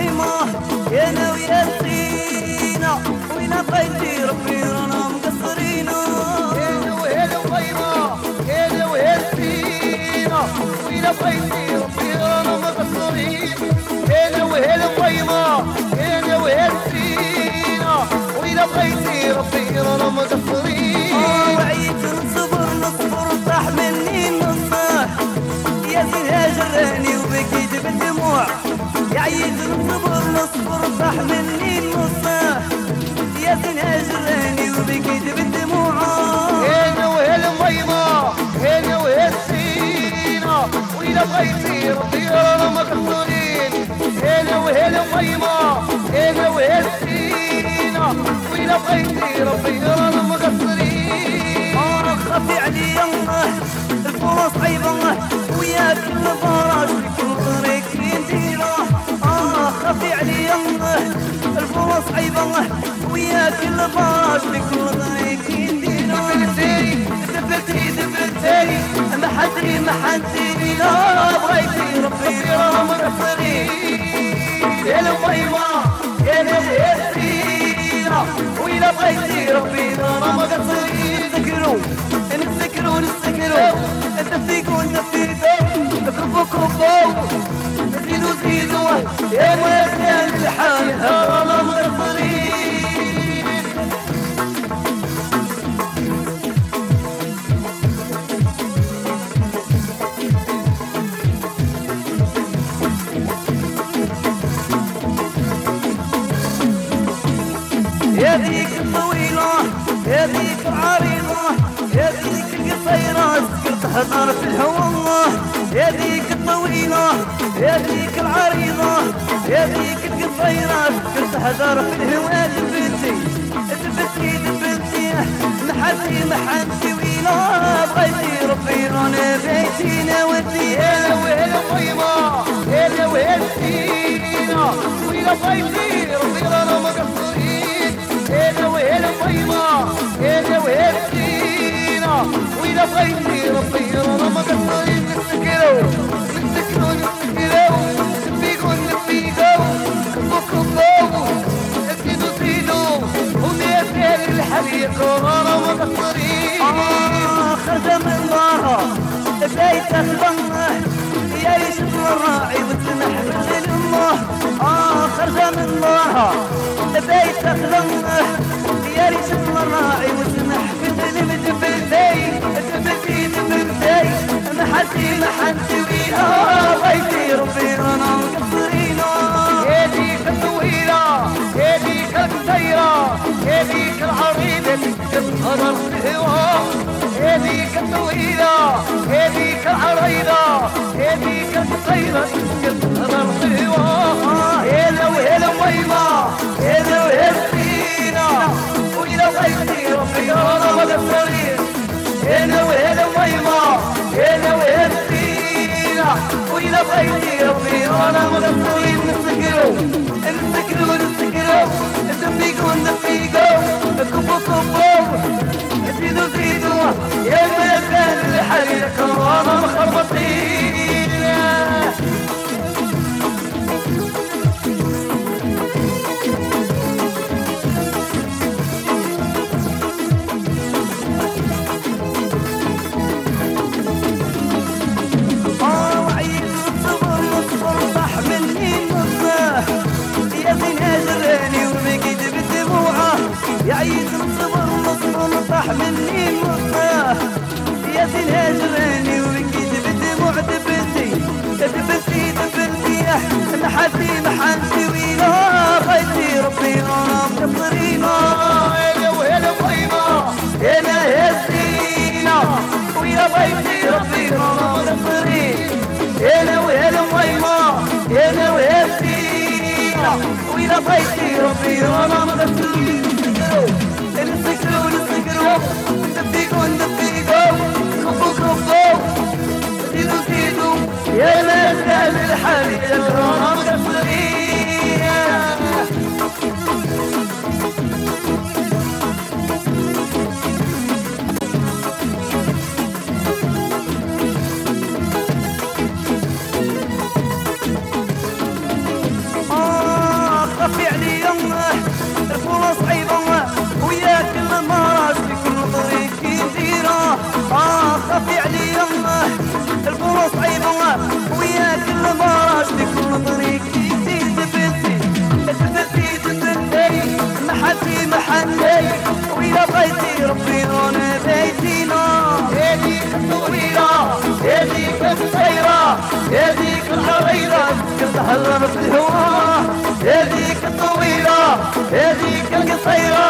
મોયમાં صح مني النصاح يا زين اجراني وبكيت بالدموع. هنا وهل ميمة هنا وهل سينا. وإلى بغيتي ربي رانا مقصورين هنا وهل ميمة هنا وهل سينا. وإلى بغيتي ربي الفرص عيبة ويا كل براج في كل طريق دبلتي دبلتي دبلتي ما حدري ما حدري لا بغيتي ربي رانا مقصرين يا الميمة يا الهسينا وإلى بغيتي ربي رانا مقصورين نذكروا نذكروا نذكروا نفيقوا نفيقوا كفوا كفوا زيدوا زيدوا يا ما كان الحال هضر في الهواء يا ذيك الطويلة يا ذيك العريضة يا ذيك القصيرة. سكرت هضر في الهواء دبلتي دبلتي دبلتي محلتي محلتي ويلا بغيتي ربي رانا بيتي ناوتي هلا وهلا ميمة هلا وهلا سينا وإلى بغيتي ربي رانا مقصورين. هلا وهلا ميمة هلا وهلا سينا. وإلى بغيتي خدم الله بيت الله يا يشوف الراعي وتسمح لله آه خدم الله بيت الله يا يشوف الراعي وتسمح محلتي ويا بيتي ربي أنا مقصرين هذيك الطويلة هذيك القصيرة هذيك العريضة في الهواء هذيك الطويلة هذيك العريضة هذيك القصيرة في الهواء هلا وهلا ميمة هلا وهلا سينا. وإلى بيتي ربي أنا مقصرين هلا وهلا ميمة هلا وهلا سينا وإلى بيتي ربي أنا مقصرين نسكروا نسكروا نسكروا نفيقوا يا عيد الصبر نصبر صح مني نصه يا زين اجراني وبقيت بالدموع دبلتي دبلتي دبلتي محلتي محلتي ويلا بيتي ربي انا مقصرينا هلا وهلا ميمة هنا هزينا ويا بيتي ربي أنا مقصرين هنا وهنا ميمة هنا وهزينا ويا بيتي ربي أنا مقصرين Yeah, let's. هرمت الهواه هذيك الطويلة هذيك القصيرة.